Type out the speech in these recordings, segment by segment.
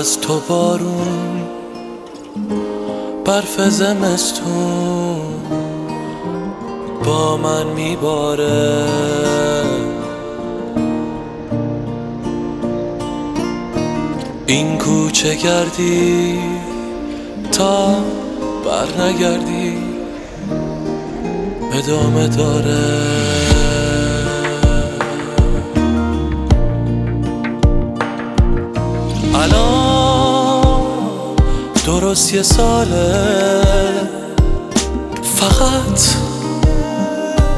از تو بارون برف زمستون با من میباره. این کوچه گردی تا بر نگردی ادامه داره. درست یه ساله. فقط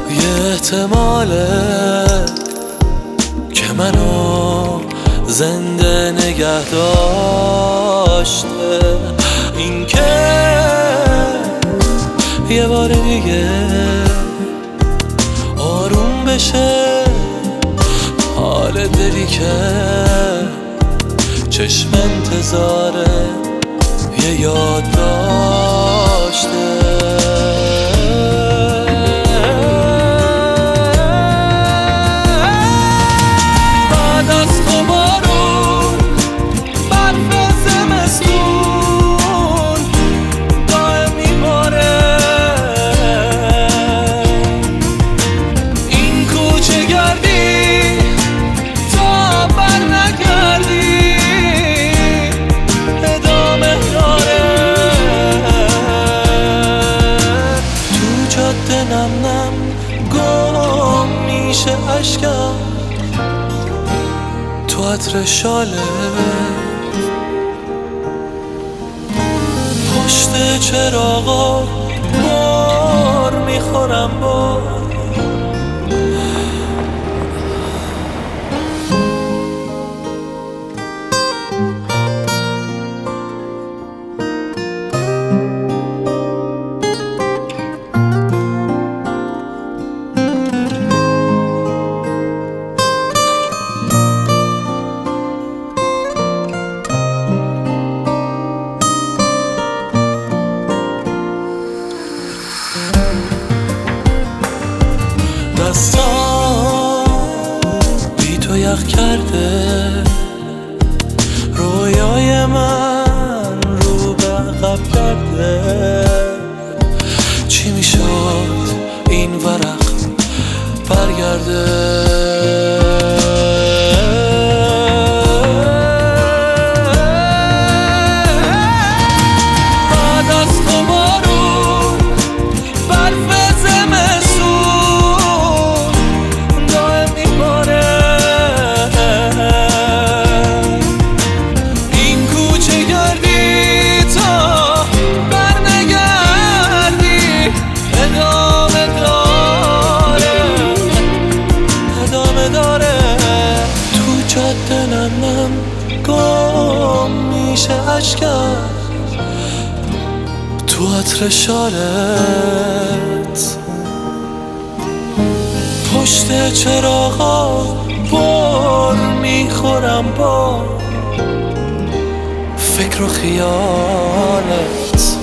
یه احتماله که منو زنده نگه داشته. این که یه بار دیگه آروم بشه. حال دلی که چشم انتظاره. یاد میشه اشکم تو عطر شاله. پشت چراغا بار می‌خورم با بی تو یخ کرده. رویای من رو به عقب کرده. چی می‌شد؟ گم میشه اشکم. تو عطر شالت پشت چراغا بار می‌خورم با فکر و خیالت.